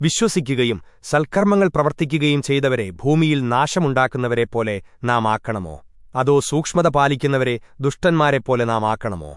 വിശ്വസിക്കുകയും സൽക്കർമ്മങ്ങൾ പ്രവർത്തിക്കുകയും ചെയ്തവരെ ഭൂമിയിൽ നാശമുണ്ടാക്കുന്നവരെപ്പോലെ നാം ആക്കണമോ? അതോ സൂക്ഷ്മത പാലിക്കുന്നവരെ ദുഷ്ടന്മാരെപ്പോലെ നാം ആക്കണമോ?